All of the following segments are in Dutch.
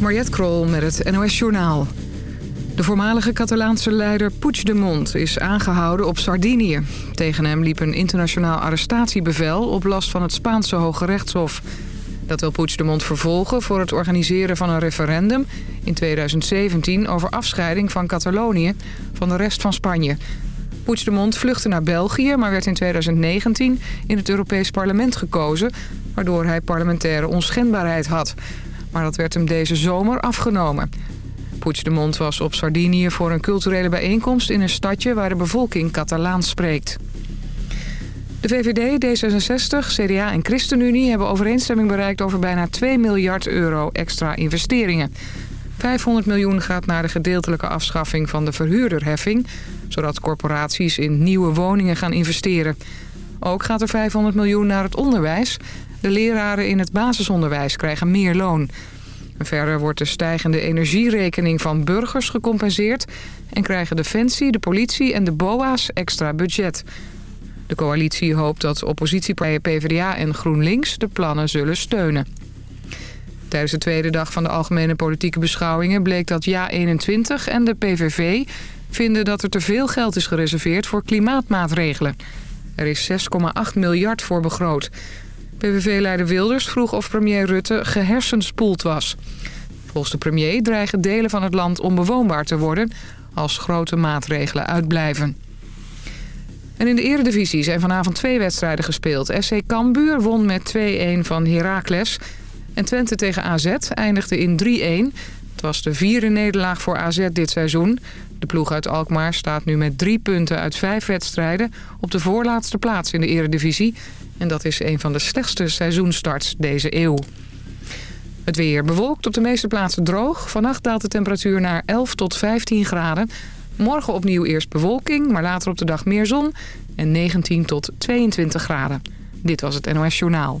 Mariette Krol met het NOS Journaal. De voormalige Catalaanse leider Puigdemont is aangehouden op Sardinië. Tegen hem liep een internationaal arrestatiebevel op last van het Spaanse Hoge Rechtshof. Dat wil Puigdemont vervolgen voor het organiseren van een referendum in 2017... over afscheiding van Catalonië van de rest van Spanje. Puigdemont vluchtte naar België, maar werd in 2019 in het Europees Parlement gekozen... waardoor hij parlementaire onschendbaarheid had. Maar dat werd hem deze zomer afgenomen. Puigdemont was op Sardinië voor een culturele bijeenkomst in een stadje waar de bevolking Catalaans spreekt. De VVD, D66, CDA en ChristenUnie hebben overeenstemming bereikt over bijna 2 miljard euro extra investeringen. 500 miljoen gaat naar de gedeeltelijke afschaffing van de verhuurderheffing... zodat corporaties in nieuwe woningen gaan investeren. Ook gaat er 500 miljoen naar het onderwijs. De leraren in het basisonderwijs krijgen meer loon. Verder wordt de stijgende energierekening van burgers gecompenseerd... en krijgen Defensie, de politie en de BOA's extra budget. De coalitie hoopt dat oppositiepartijen PvdA en GroenLinks de plannen zullen steunen. Tijdens de tweede dag van de algemene politieke beschouwingen... bleek dat JA21 en de PVV vinden dat er te veel geld is gereserveerd voor klimaatmaatregelen. Er is 6,8 miljard voor begroot. PVV-leider Wilders vroeg of premier Rutte gehersenspoeld was. Volgens de premier dreigen delen van het land onbewoonbaar te worden... als grote maatregelen uitblijven. En in de eredivisie zijn vanavond twee wedstrijden gespeeld. SC Cambuur won met 2-1 van Heracles. En Twente tegen AZ eindigde in 3-1. Het was de vierde nederlaag voor AZ dit seizoen. De ploeg uit Alkmaar staat nu met drie punten uit vijf wedstrijden... op de voorlaatste plaats in de eredivisie. En dat is een van de slechtste seizoenstarts deze eeuw. Het weer bewolkt op de meeste plaatsen droog. Vannacht daalt de temperatuur naar 11 tot 15 graden. Morgen opnieuw eerst bewolking, maar later op de dag meer zon. En 19 tot 22 graden. Dit was het NOS Journaal.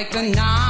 like a knife.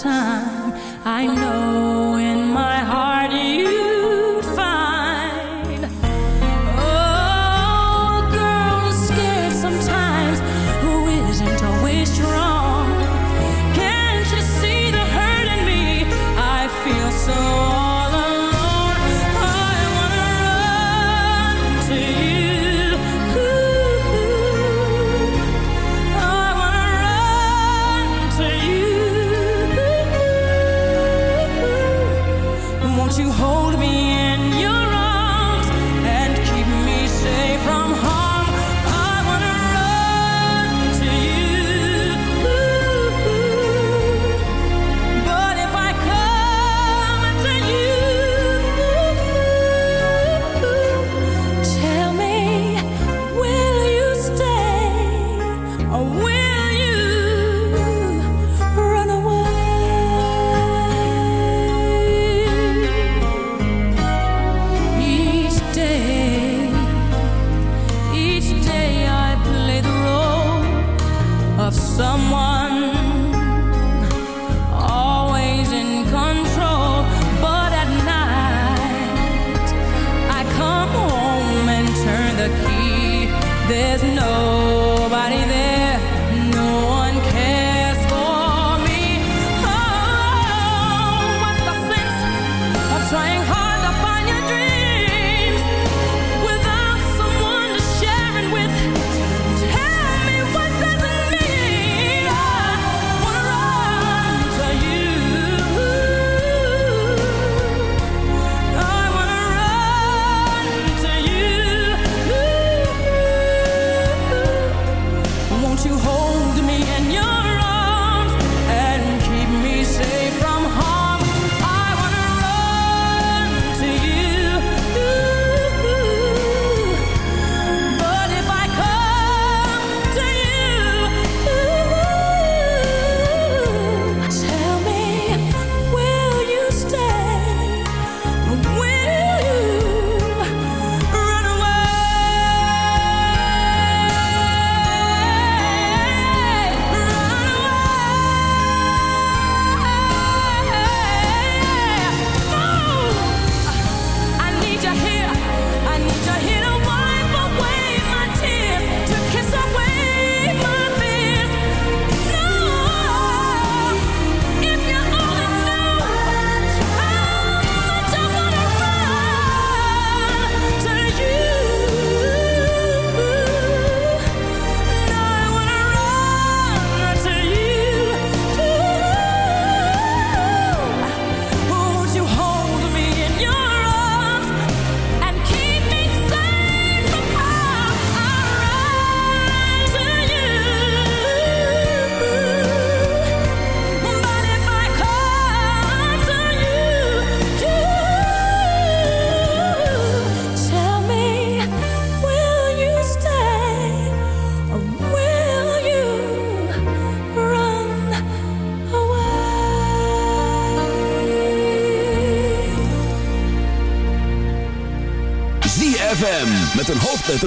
time. I know.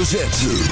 Hoofdletter.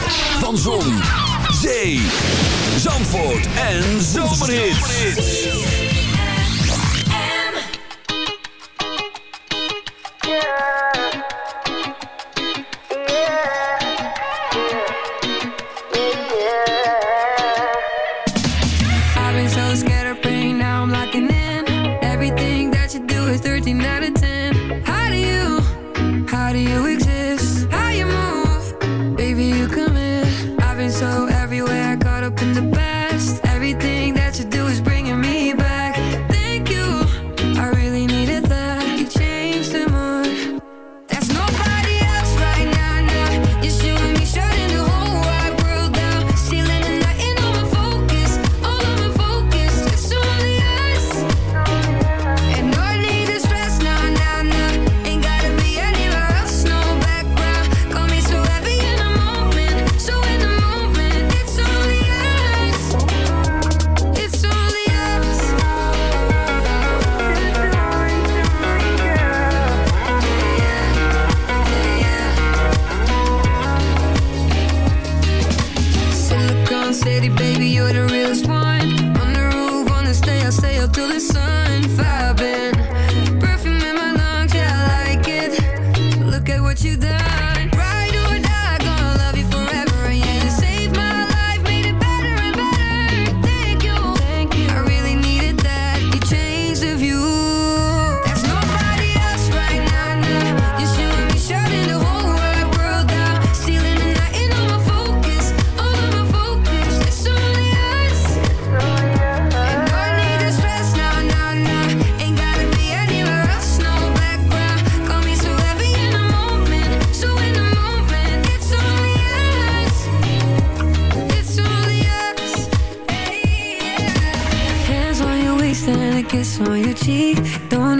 Cheek. Don't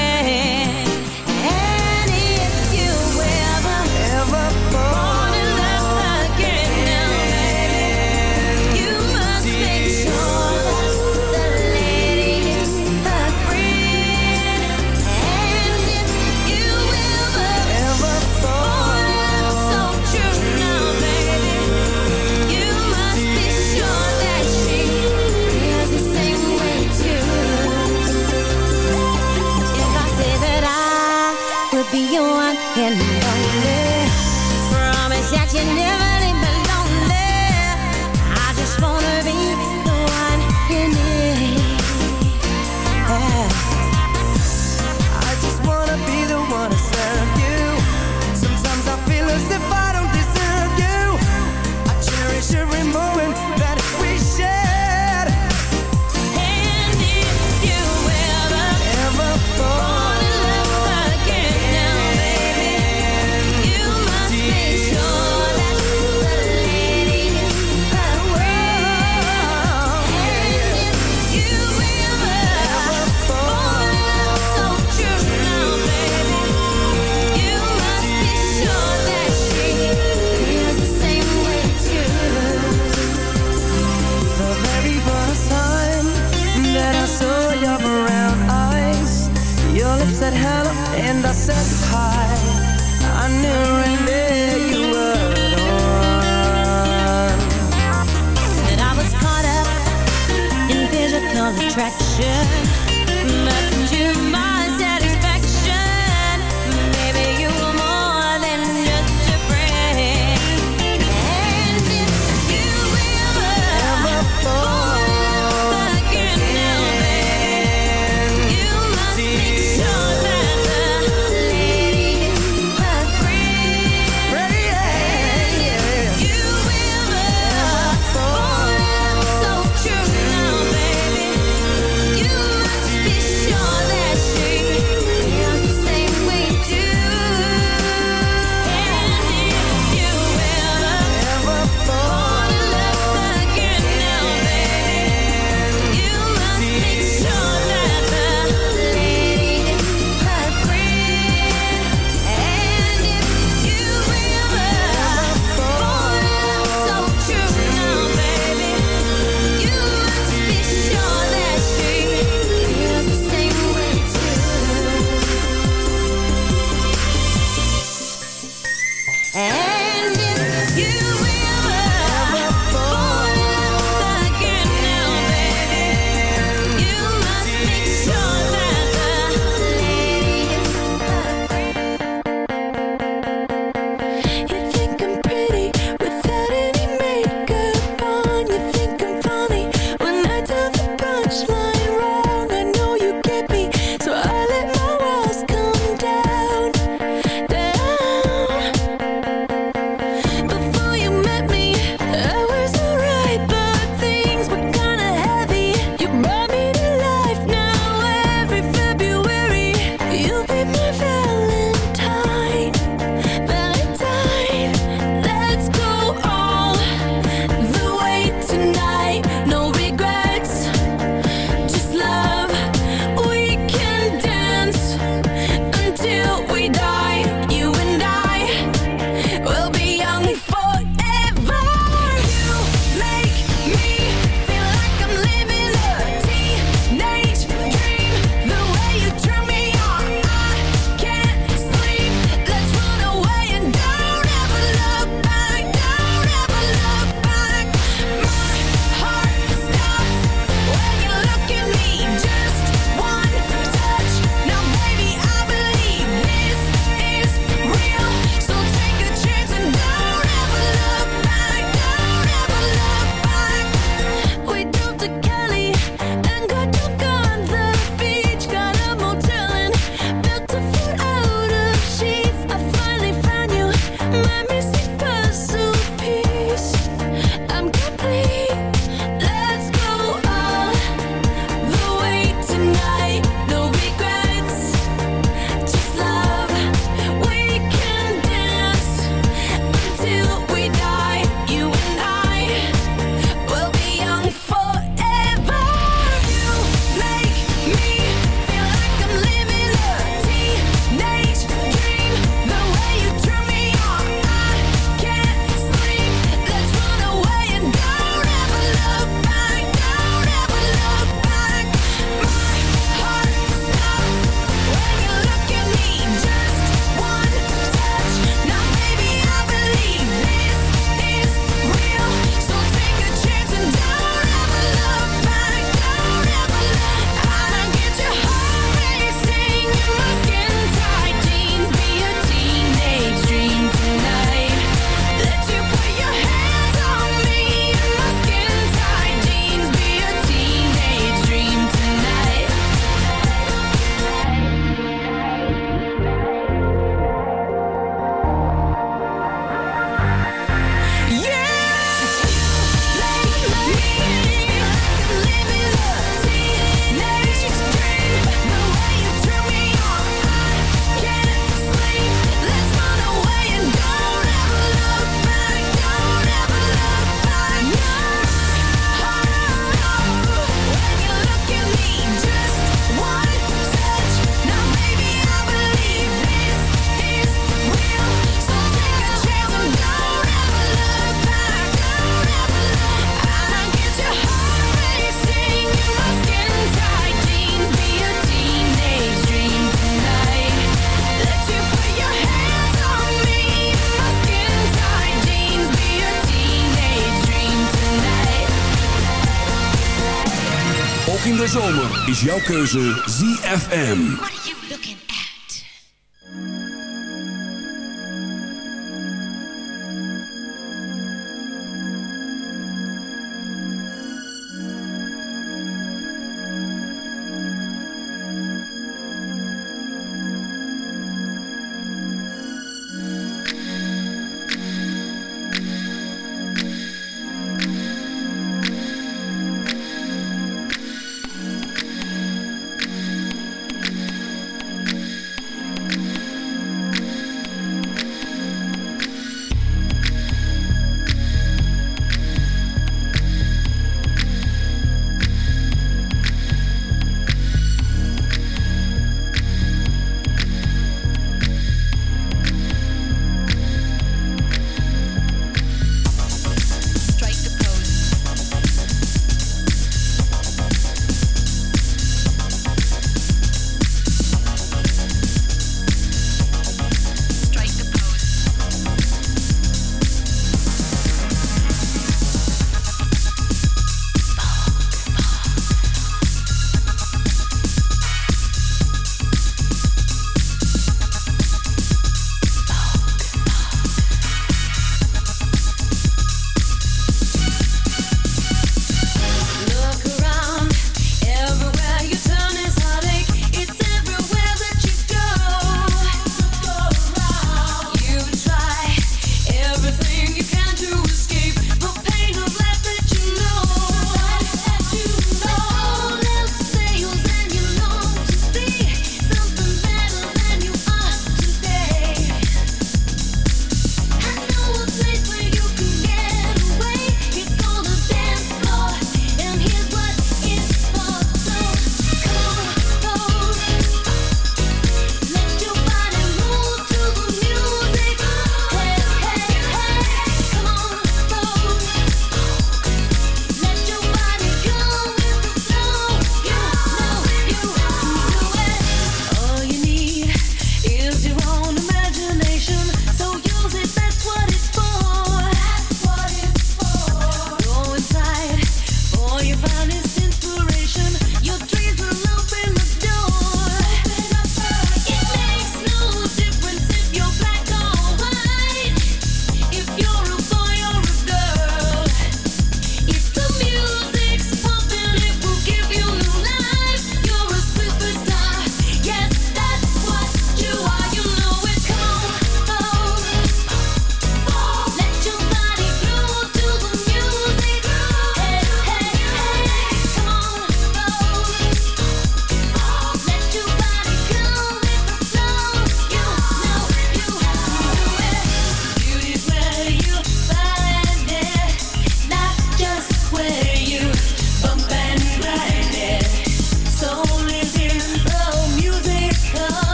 Jouw keuze ZFM.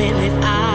happen if I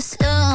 slow.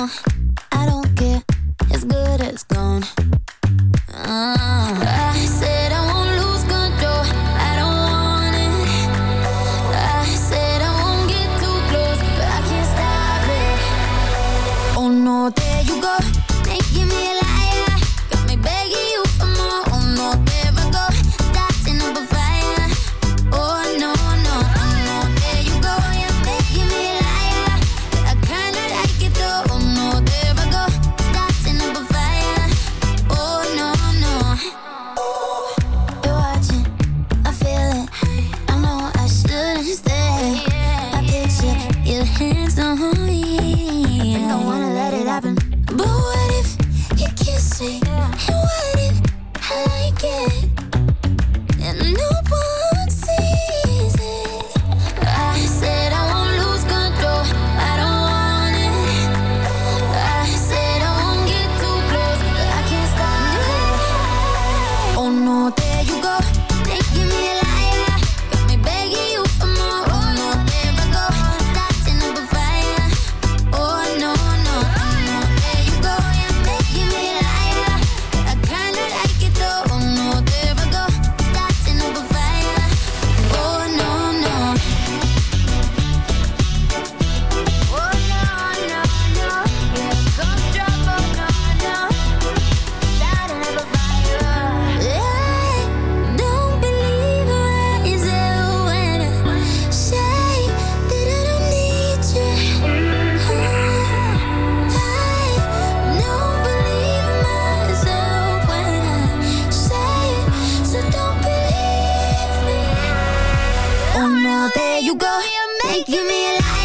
there you go. You're making me laugh.